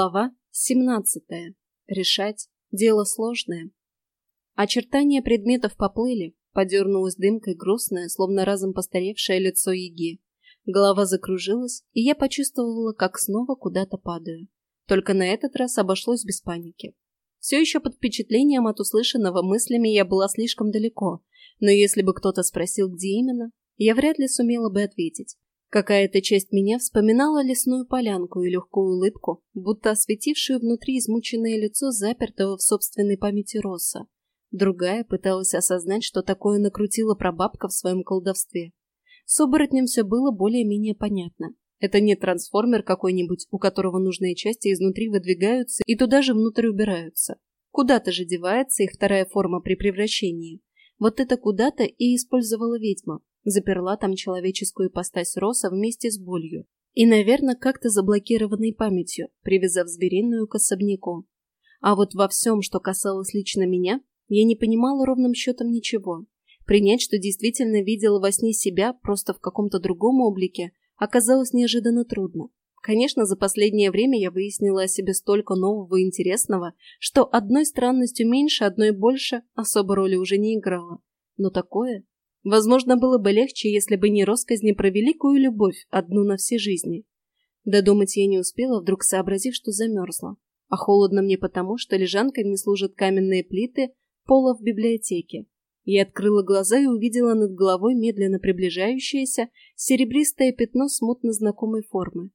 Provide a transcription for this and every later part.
Глава 17. Решать дело сложное. Очертания предметов поплыли, подернулась дымкой грустное, словно разом постаревшее лицо Еги. Голова закружилась, и я почувствовала, как снова куда-то падаю. Только на этот раз обошлось без паники. Все еще под впечатлением от услышанного мыслями я была слишком далеко, но если бы кто-то спросил, где именно, я вряд ли сумела бы ответить. Какая-то часть меня вспоминала лесную полянку и легкую улыбку, будто осветившую внутри измученное лицо запертого в собственной памяти Росса. Другая пыталась осознать, что такое накрутила прабабка в своем колдовстве. С оборотнем все было более-менее понятно. Это не трансформер какой-нибудь, у которого нужные части изнутри выдвигаются и туда же внутрь убираются. Куда-то же девается их вторая форма при превращении. Вот это куда-то и использовала ведьма, Заперла там человеческую ипостась Роса вместе с болью. И, наверное, как-то заблокированной памятью, привязав звериную к особняку. А вот во всем, что касалось лично меня, я не понимала ровным счетом ничего. Принять, что действительно видела во сне себя просто в каком-то другом облике, оказалось неожиданно трудно. Конечно, за последнее время я выяснила о себе столько нового и интересного, что одной странностью меньше, одной больше особо роли уже не играла. Но такое Возможно, было бы легче, если бы не россказни про великую любовь, одну на все жизни. Додумать я не успела, вдруг сообразив, что замерзла. А холодно мне потому, что лежанкой мне служат каменные плиты пола в библиотеке. Я открыла глаза и увидела над головой медленно приближающееся серебристое пятно смутно знакомой формы.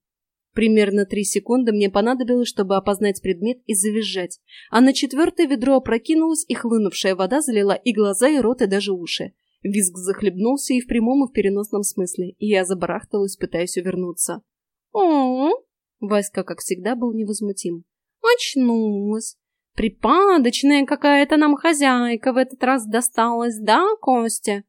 Примерно три секунды мне понадобилось, чтобы опознать предмет и завизжать, а на четвертое ведро опрокинулось, и хлынувшая вода залила и глаза, и рот, и даже уши. Визг захлебнулся и в прямом, и в переносном смысле, и я забарахталась, пытаясь увернуться. о Васька, как всегда, был невозмутим. «Очнулась! Припадочная какая-то нам хозяйка в этот раз досталась, да, Костя?»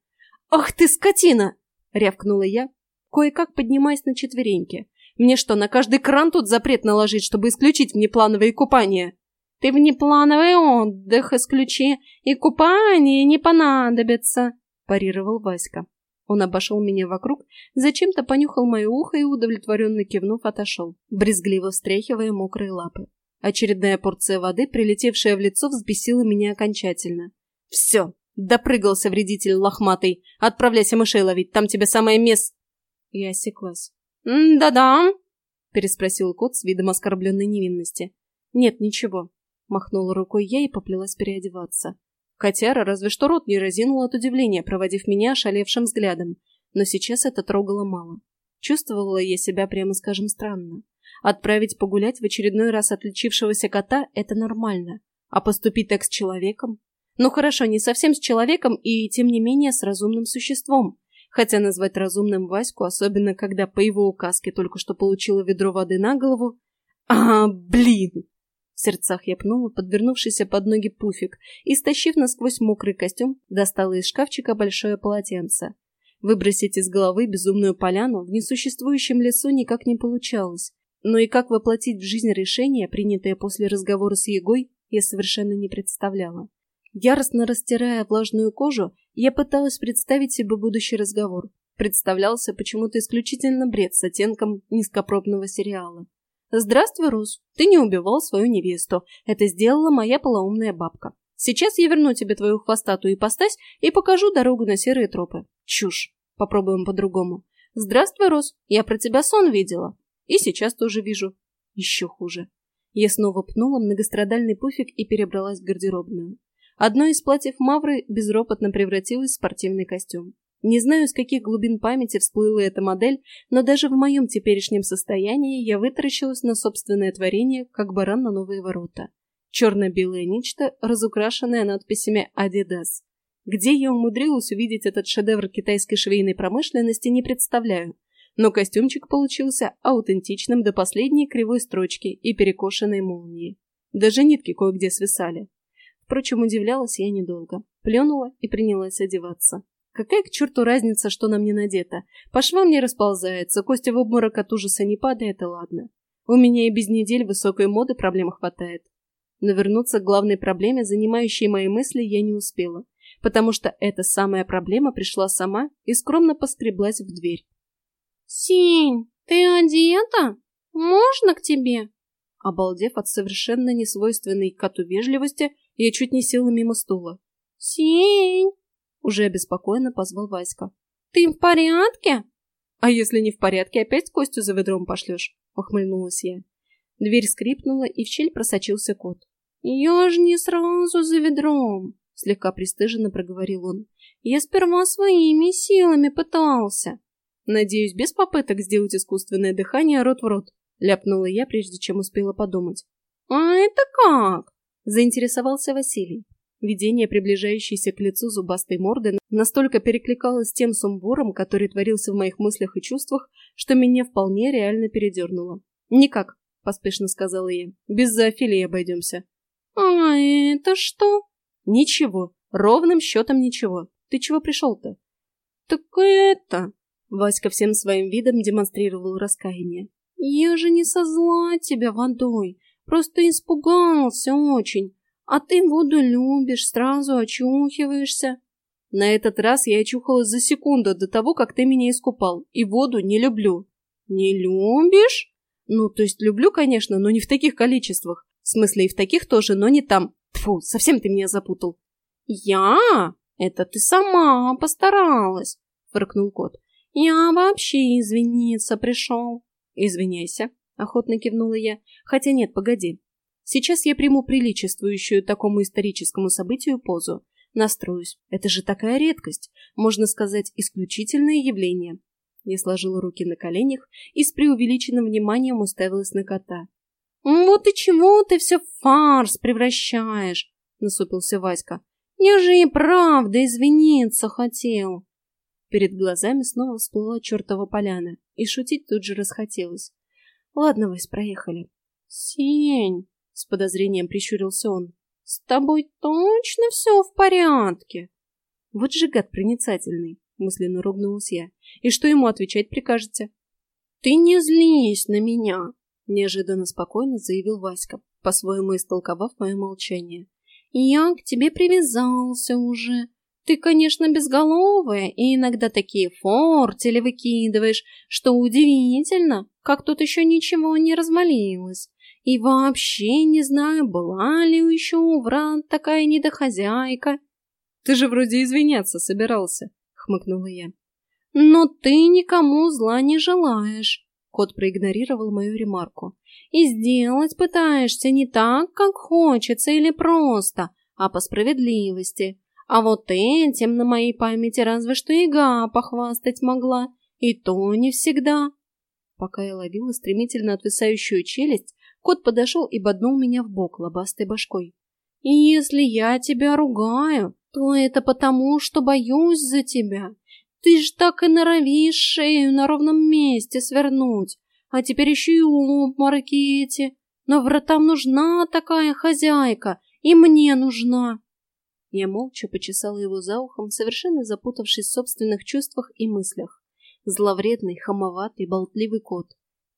«Ах ты, скотина!» — рявкнула я, кое-как поднимаясь на четвереньки. «Мне что, на каждый кран тут запрет наложить, чтобы исключить внеплановые купания?» «Ты внеплановый отдых исключи, и купание не понадобится!» Парировал Васька. Он обошел меня вокруг, зачем-то понюхал мое ухо и, удовлетворенно кивнув, отошел, брезгливо встряхивая мокрые лапы. Очередная порция воды, прилетевшая в лицо, взбесила меня окончательно. «Все, допрыгался вредитель лохматый. Отправляйся мышей ловить, там тебе самое место...» Я осеклась. «Да-да», — переспросил кот с видом оскорбленной невинности. «Нет, ничего», — махнула рукой я и поплелась переодеваться. Котяра разве что рот не разинул от удивления, проводив меня ошалевшим взглядом. Но сейчас это трогало мало. Чувствовала я себя, прямо скажем, странно. Отправить погулять в очередной раз отличившегося кота – это нормально. А поступить так с человеком? Ну хорошо, не совсем с человеком и, тем не менее, с разумным существом. Хотя назвать разумным Ваську, особенно когда по его указке только что получила ведро воды на голову... А, блин! В сердцах я пнула подвернувшийся под ноги пуфик и, стащив насквозь мокрый костюм, достала из шкафчика большое полотенце. Выбросить из головы безумную поляну в несуществующем лесу никак не получалось, но и как воплотить в жизнь решение, принятое после разговора с Егой, я совершенно не представляла. Яростно растирая влажную кожу, я пыталась представить себе будущий разговор. Представлялся почему-то исключительно бред с оттенком низкопробного сериала. «Здравствуй, Рус. Ты не убивал свою невесту. Это сделала моя полоумная бабка. Сейчас я верну тебе твою хвостатую ипостась и покажу дорогу на серые тропы. Чушь. Попробуем по-другому. Здравствуй, Рус. Я про тебя сон видела. И сейчас тоже вижу. Еще хуже. Я снова пнула многострадальный пуфик и перебралась в гардеробную. Одно из платьев Мавры безропотно превратилось в спортивный костюм. Не знаю, с каких глубин памяти всплыла эта модель, но даже в моем теперешнем состоянии я вытаращилась на собственное творение, как баран на новые ворота. Черно-белое нечто, разукрашенное надписями «Адидас». Где я умудрилась увидеть этот шедевр китайской швейной промышленности, не представляю. Но костюмчик получился аутентичным до последней кривой строчки и перекошенной молнии. Даже нитки кое-где свисали. Впрочем, удивлялась я недолго. Пленула и принялась одеваться. Какая к черту разница, что на мне надето? По швам не расползается, кости в обморок от ужаса не падает, и ладно. У меня и без недель высокой моды проблем хватает. Но вернуться к главной проблеме, занимающей мои мысли, я не успела, потому что эта самая проблема пришла сама и скромно поскреблась в дверь. «Синь, ты одета? Можно к тебе?» Обалдев от совершенно несвойственной коту вежливости, я чуть не села мимо стула. «Сень!» — уже обеспокоенно позвал Васька. «Ты в порядке?» «А если не в порядке, опять Костю за ведром пошлешь?» — ухмыльнулась я. Дверь скрипнула, и в щель просочился кот. «Я ж не сразу за ведром!» — слегка пристыженно проговорил он. «Я сперва своими силами пытался!» «Надеюсь, без попыток сделать искусственное дыхание рот в рот», — ляпнула я, прежде чем успела подумать. «А это как?» — заинтересовался Василий. Видение, приближающееся к лицу зубастой морды, настолько перекликалось с тем сумбуром, который творился в моих мыслях и чувствах, что меня вполне реально передернуло. «Никак», — поспешно сказала я, — «без зоофилии обойдемся». «А это что?» «Ничего, ровным счетом ничего. Ты чего пришел-то?» «Так это...» Васька всем своим видом демонстрировал раскаяние. «Я же не со зла тебя водой, просто испугался очень. А ты воду любишь, сразу очухиваешься». На этот раз я очухалась за секунду до того, как ты меня искупал, и воду не люблю. «Не любишь?» «Ну, то есть люблю, конечно, но не в таких количествах. В смысле, и в таких тоже, но не там. Тфу, совсем ты меня запутал». «Я? Это ты сама постаралась», — фыркнул кот. «Я вообще извиниться пришел». «Извиняйся», — охотно кивнула я. «Хотя нет, погоди. Сейчас я приму приличествующую такому историческому событию позу. Настроюсь. Это же такая редкость. Можно сказать, исключительное явление». Я сложила руки на коленях и с преувеличенным вниманием уставилась на кота. «Вот и чего ты все фарс превращаешь?» — насупился Васька. «Я же и правда извиниться хотел». Перед глазами снова всплыла чертова поляна, и шутить тут же расхотелось. Ладно, Вась, проехали. Сень, с подозрением прищурился он, с тобой точно все в порядке? Вот же гад проницательный, мысленно ругнулась я. И что ему отвечать прикажете? Ты не злись на меня, неожиданно спокойно заявил Васька, по-своему истолковав мое молчание. Я к тебе привязался уже. Ты, конечно, безголовая, и иногда такие фортели выкидываешь, что удивительно, как тут еще ничего не размолилось. И вообще не знаю, была ли еще у врат такая недохозяйка. Ты же вроде извиняться собирался, хмыкнула я. Но ты никому зла не желаешь. Кот проигнорировал мою ремарку. И сделать пытаешься не так, как хочется или просто, а по справедливости. А вот этим на моей памяти разве что ига похвастать могла, и то не всегда. Пока я ловила стремительно отвисающую челюсть, кот подошел и боднул меня в бок лобастой башкой. И если я тебя ругаю, то это потому, что боюсь за тебя. Ты ж так и норовишь шею на ровном месте свернуть, а теперь еще и обмороки эти. Но вратам нужна такая хозяйка, и мне нужна. Я молча почесала его за ухом, совершенно запутавшись в собственных чувствах и мыслях. Зловредный, хамоватый, болтливый кот.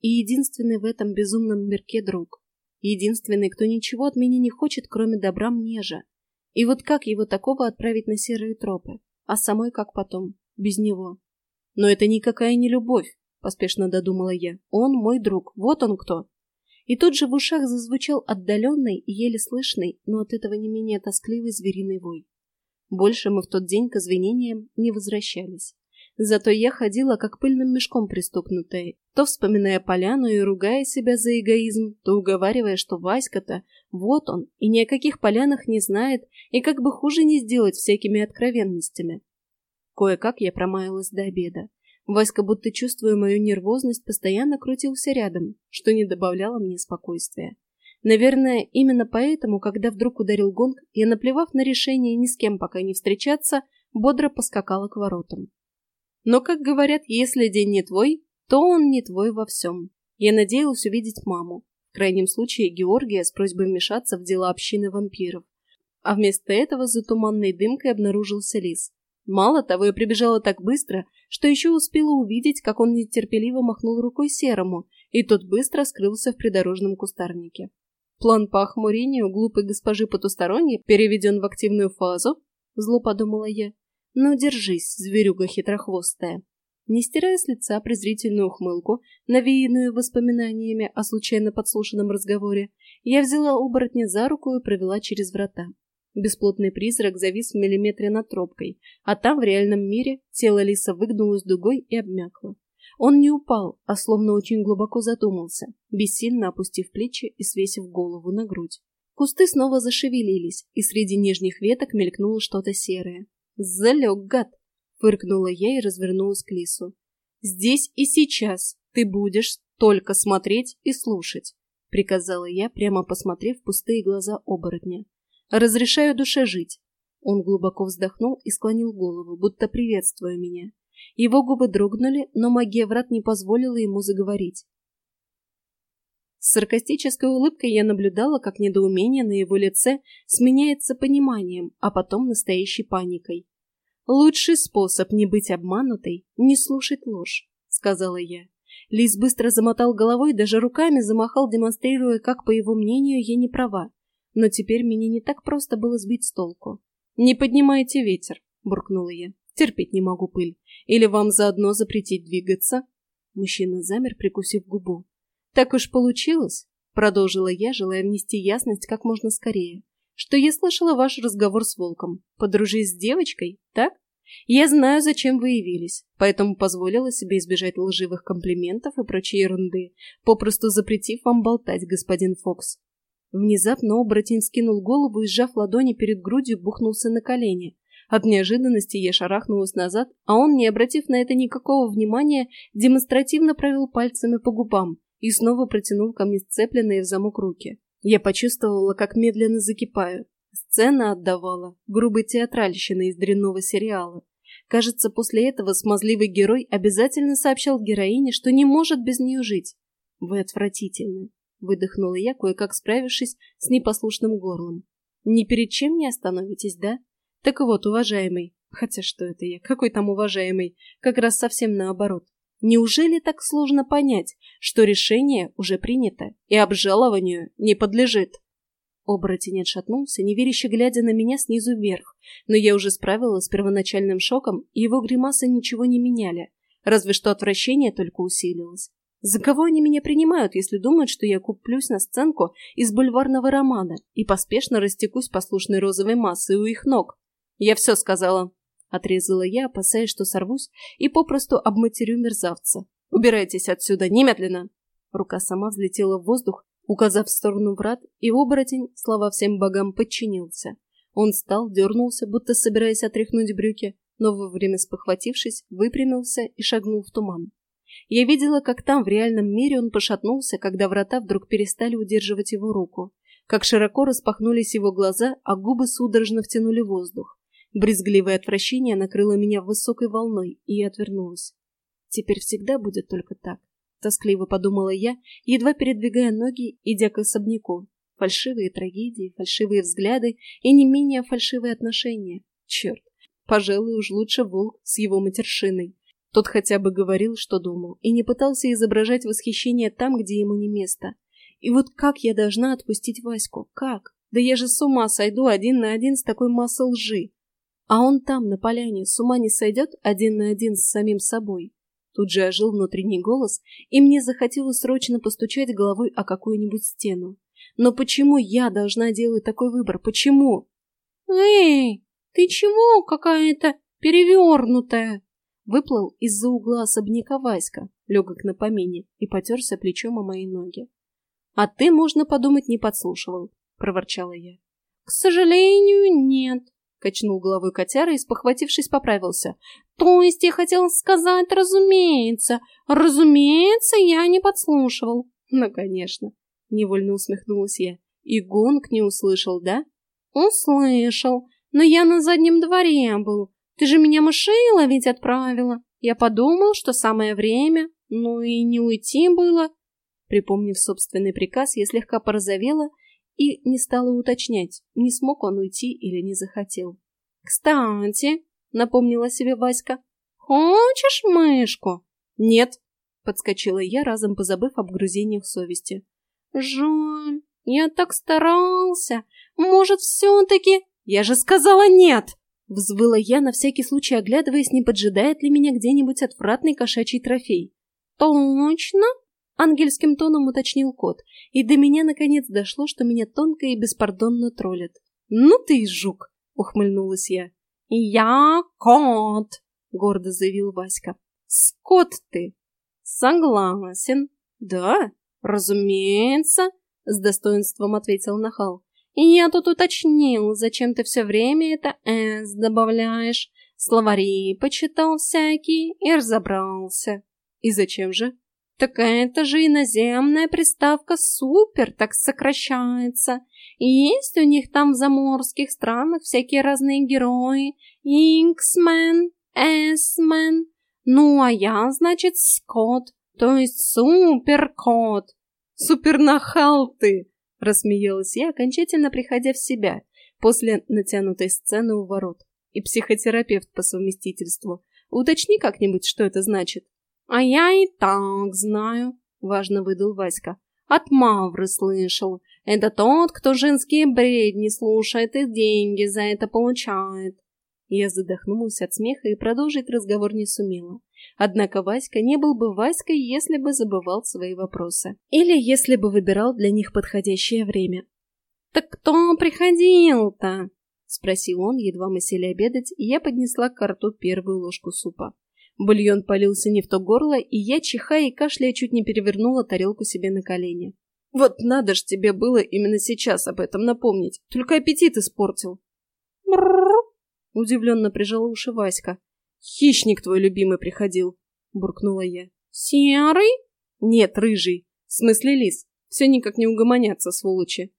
И единственный в этом безумном мирке друг. Единственный, кто ничего от меня не хочет, кроме добра мне же. И вот как его такого отправить на серые тропы? А самой как потом? Без него. Но это никакая не любовь, поспешно додумала я. Он мой друг, вот он кто. И тут же в ушах зазвучал отдаленный и еле слышный, но от этого не менее тоскливый звериный вой. Больше мы в тот день к извинениям не возвращались. Зато я ходила как пыльным мешком пристукнутая, то вспоминая поляну и ругая себя за эгоизм, то уговаривая, что Васька-то, вот он, и ни о каких полянах не знает, и как бы хуже не сделать всякими откровенностями. Кое-как я промаялась до обеда. Васька, будто чувствуя мою нервозность, постоянно крутился рядом, что не добавляло мне спокойствия. Наверное, именно поэтому, когда вдруг ударил гонг, я, наплевав на решение ни с кем пока не встречаться, бодро поскакала к воротам. Но, как говорят, если день не твой, то он не твой во всем. Я надеялась увидеть маму, в крайнем случае Георгия с просьбой вмешаться в дела общины вампиров. А вместо этого за туманной дымкой обнаружился лис. Мало того, я прибежала так быстро, что еще успела увидеть, как он нетерпеливо махнул рукой серому, и тот быстро скрылся в придорожном кустарнике. План по охмурению глупой госпожи потусторонней переведен в активную фазу, зло подумала я. Ну, держись, зверюга хитрохвостая. Не стирая с лица презрительную ухмылку, навеянную воспоминаниями о случайно подслушанном разговоре, я взяла оборотня за руку и провела через врата. Бесплотный призрак завис в миллиметре над тропкой, а там, в реальном мире, тело лиса выгнулось дугой и обмякло. Он не упал, а словно очень глубоко задумался, бессильно опустив плечи и свесив голову на грудь. Кусты снова зашевелились, и среди нижних веток мелькнуло что-то серое. «Залег, гад!» — фыркнула я и развернулась к лису. «Здесь и сейчас ты будешь только смотреть и слушать», — приказала я, прямо посмотрев в пустые глаза оборотня. «Разрешаю душе жить». Он глубоко вздохнул и склонил голову, будто приветствуя меня. Его губы дрогнули, но магия врат не позволила ему заговорить. С саркастической улыбкой я наблюдала, как недоумение на его лице сменяется пониманием, а потом настоящей паникой. «Лучший способ не быть обманутой — не слушать ложь», — сказала я. Лис быстро замотал головой, даже руками замахал, демонстрируя, как, по его мнению, я не права. Но теперь меня не так просто было сбить с толку. «Не поднимайте ветер», — буркнула я. Терпеть не могу пыль. Или вам заодно запретить двигаться?» Мужчина замер, прикусив губу. «Так уж получилось», — продолжила я, желая внести ясность как можно скорее, «что я слышала ваш разговор с волком. Подружись с девочкой, так? Я знаю, зачем вы явились, поэтому позволила себе избежать лживых комплиментов и прочей ерунды, попросту запретив вам болтать, господин Фокс». Внезапно оборотень скинул голову и, сжав ладони перед грудью, бухнулся на колени, от неожиданности я шарахнулась назад, а он, не обратив на это никакого внимания, демонстративно провел пальцами по губам и снова протянул ко мне сцепленные в замок руки. Я почувствовала, как медленно закипаю. Сцена отдавала грубой театральщиной из дрянного сериала. Кажется, после этого смазливый герой обязательно сообщал героине, что не может без нее жить. «Вы отвратительны», — выдохнула я, кое-как справившись с непослушным горлом. «Ни перед чем не остановитесь, да?» Так вот, уважаемый, хотя что это я, какой там уважаемый, как раз совсем наоборот. Неужели так сложно понять, что решение уже принято и обжалованию не подлежит? Оборотень отшатнулся, неверяще глядя на меня снизу вверх, но я уже справилась с первоначальным шоком, и его гримасы ничего не меняли, разве что отвращение только усилилось. За кого они меня принимают, если думают, что я куплюсь на сценку из бульварного романа и поспешно растекусь послушной розовой массой у их ног? «Я все сказала», — отрезала я, опасаясь, что сорвусь, и попросту обматерю мерзавца. «Убирайтесь отсюда, немедленно!» Рука сама взлетела в воздух, указав в сторону врат, и оборотень, слава всем богам, подчинился. Он встал, дернулся, будто собираясь отряхнуть брюки, но вовремя спохватившись, выпрямился и шагнул в туман. Я видела, как там, в реальном мире, он пошатнулся, когда врата вдруг перестали удерживать его руку, как широко распахнулись его глаза, а губы судорожно втянули воздух. Брезгливое отвращение накрыло меня высокой волной, и я отвернулась. Теперь всегда будет только так. Тоскливо подумала я, едва передвигая ноги, идя к особняку. Фальшивые трагедии, фальшивые взгляды и не менее фальшивые отношения. Черт, пожалуй, уж лучше волк с его матершиной. Тот хотя бы говорил, что думал, и не пытался изображать восхищение там, где ему не место. И вот как я должна отпустить Ваську? Как? Да я же с ума сойду один на один с такой массой лжи. А он там, на поляне, с ума не сойдет один на один с самим собой. Тут же ожил внутренний голос, и мне захотелось срочно постучать головой о какую-нибудь стену. Но почему я должна делать такой выбор? Почему? «Эй, ты чего какая-то перевернутая?» Выплыл из-за угла особняка Васька, легок на помине, и потерся плечом о мои ноги. «А ты, можно подумать, не подслушивал», — проворчала я. «К сожалению, нет», — качнул головой котяра и, спохватившись, поправился. «То есть я хотел сказать, разумеется. Разумеется, я не подслушивал». «Ну, конечно», — невольно усмехнулась я. «И гонг не услышал, да?» «Услышал. Но я на заднем дворе был. Ты же меня мышей ловить отправила. Я подумал, что самое время. Ну и не уйти было». Припомнив собственный приказ, я слегка порозовела и не стала уточнять, не смог он уйти или не захотел. «Кстати», — напомнила себе Васька, — «хочешь мышку?» «Нет», — подскочила я, разом позабыв об грузениях совести. «Жаль, я так старался. Может, все-таки...» «Я же сказала нет!» Взвыла я, на всякий случай оглядываясь, не поджидает ли меня где-нибудь отвратный кошачий трофей. «Точно?» — ангельским тоном уточнил кот, и до меня наконец дошло, что меня тонко и беспардонно троллят. «Ну ты и жук!» — ухмыльнулась я. «Я кот!» — гордо заявил Васька. «Скот ты!» «Согласен!» «Да, разумеется!» — с достоинством ответил Нахал. «Я тут уточнил, зачем ты все время это «с» добавляешь. Словари почитал всякие и разобрался». «И зачем же?» «Так это же иноземная приставка «супер» так сокращается. И есть у них там в заморских странах всякие разные герои. Инксмен, Эсмен. Ну, а я, значит, Скотт, то есть суперкот. Супернахал ты!» Рассмеялась я, окончательно приходя в себя после натянутой сцены у ворот. И психотерапевт по совместительству. Уточни как-нибудь, что это значит. А я и так знаю, важно выдал Васька. От Мавры слышал. Это тот, кто женские бредни слушает и деньги за это получает. Я задохнулась от смеха и продолжить разговор не сумела. Однако Васька не был бы Васькой, если бы забывал свои вопросы. Или если бы выбирал для них подходящее время. «Так кто приходил-то?» — спросил он, едва мы сели обедать, и я поднесла к рту первую ложку супа. Бульон полился не в то горло, и я, чихая и кашляя, чуть не перевернула тарелку себе на колени. «Вот надо ж тебе было именно сейчас об этом напомнить, только аппетит испортил». «Брррр!» — удивленно прижала уши Васька. «Хищник твой любимый приходил», — буркнула я. «Серый?» «Нет, рыжий. В смысле лис. Все никак не угомонятся, сволочи».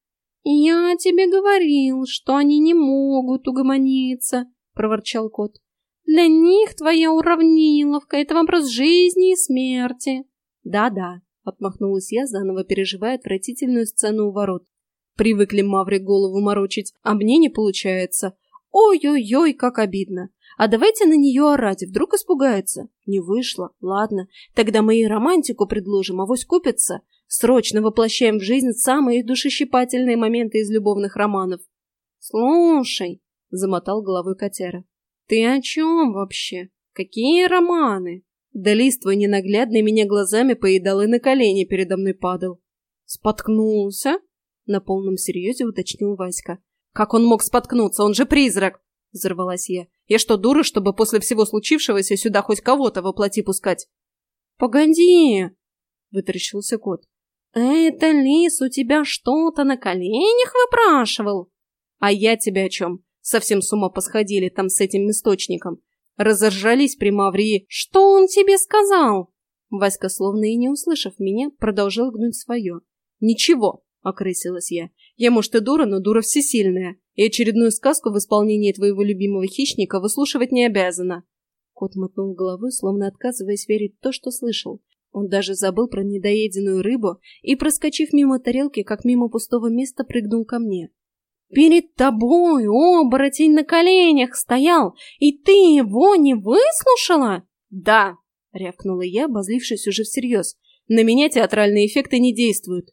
«Я тебе говорил, что они не могут угомониться», — проворчал кот. «Для них твоя уравниловка — это вопрос жизни и смерти». «Да-да», — отмахнулась я, заново переживая отвратительную сцену у ворот. «Привыкли маври голову морочить, а мне не получается. Ой-ой-ой, как обидно. А давайте на нее орать, вдруг испугается. Не вышло. Ладно, тогда мы ей романтику предложим, авось купится. Срочно воплощаем в жизнь самые душещипательные моменты из любовных романов. Слушай, замотал головой котяра. Ты о чем вообще? Какие романы? Да лист твой ненаглядный меня глазами поедал и на колени передо мной падал. Споткнулся? На полном серьезе уточнил Васька. Как он мог споткнуться? Он же призрак! Взорвалась я. Я что, дура, чтобы после всего случившегося сюда хоть кого-то воплоти пускать? Погоди, вытаращился кот. Это лис у тебя что-то на коленях выпрашивал? А я тебя о чем? Совсем с ума посходили там с этим источником. Разоржались при Маврии. Что он тебе сказал? Васька, словно и не услышав меня, продолжал гнуть свое. Ничего, окрысилась я. Я, может, и дура, но дура всесильная и очередную сказку в исполнении твоего любимого хищника выслушивать не обязана. Кот мотнул головой, словно отказываясь верить в то, что слышал. Он даже забыл про недоеденную рыбу и, проскочив мимо тарелки, как мимо пустого места, прыгнул ко мне. «Перед тобой оборотень на коленях стоял, и ты его не выслушала?» «Да!» — рявкнула я, обозлившись уже всерьез. «На меня театральные эффекты не действуют».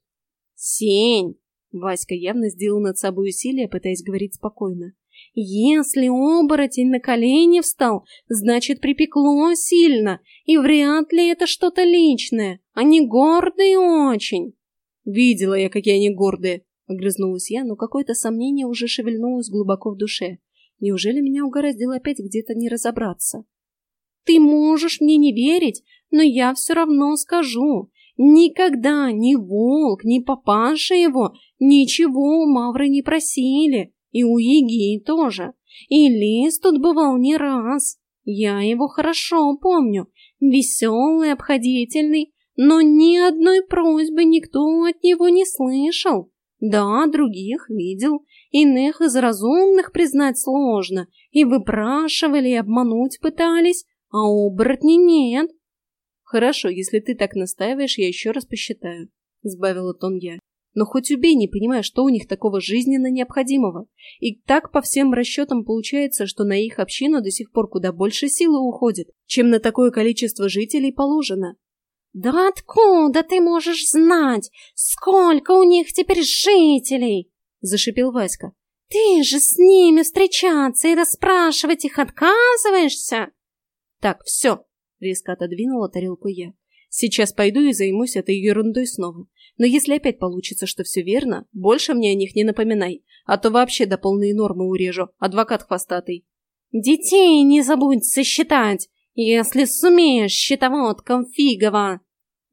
«Сень!» Васька явно сделал над собой усилие, пытаясь говорить спокойно. «Если оборотень на колени встал, значит, припекло сильно, и вряд ли это что-то личное. Они гордые очень». «Видела я, какие они гордые», — огрызнулась я, но какое-то сомнение уже шевельнулось глубоко в душе. Неужели меня угораздило опять где-то не разобраться? «Ты можешь мне не верить, но я все равно скажу. Никогда ни волк, ни папаша его ничего у Мавры не просили, и у Еги тоже. И Лис тут бывал не раз. Я его хорошо помню, веселый, обходительный, но ни одной просьбы никто от него не слышал. Да, других видел, иных из разумных признать сложно, и выпрашивали, и обмануть пытались, а оборотни нет. «Хорошо, если ты так настаиваешь, я еще раз посчитаю», — сбавила тон я. «Но хоть убей, не понимая, что у них такого жизненно необходимого. И так по всем расчетам получается, что на их общину до сих пор куда больше силы уходит, чем на такое количество жителей положено». «Да откуда ты можешь знать, сколько у них теперь жителей?» — зашипел Васька. Ты же с ними встречаться и расспрашивать их отказываешься? Так, все, резко отодвинула тарелку я. Сейчас пойду и займусь этой ерундой снова. Но если опять получится, что все верно, больше мне о них не напоминай, а то вообще до полной нормы урежу, адвокат хвостатый. Детей не забудь сосчитать, если сумеешь, счетоводком фигово!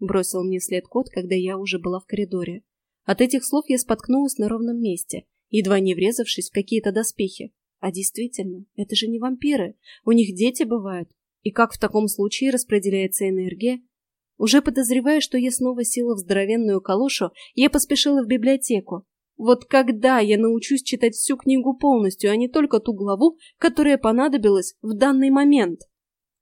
Бросил мне след кот, когда я уже была в коридоре. От этих слов я споткнулась на ровном месте, едва не врезавшись в какие-то доспехи. А действительно, это же не вампиры, у них дети бывают. И как в таком случае распределяется энергия? Уже подозревая, что я снова села в здоровенную калошу, я поспешила в библиотеку. Вот когда я научусь читать всю книгу полностью, а не только ту главу, которая понадобилась в данный момент?